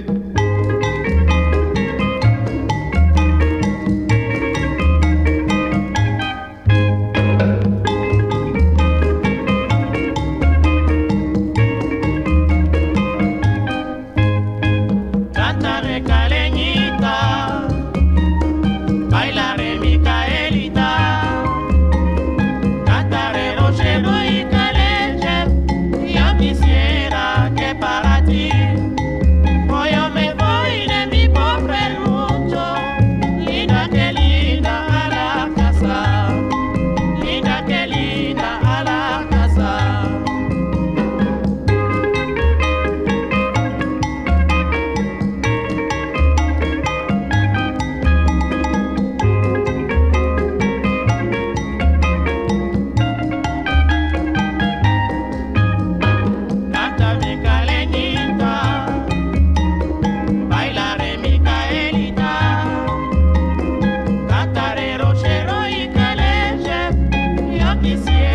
は。que se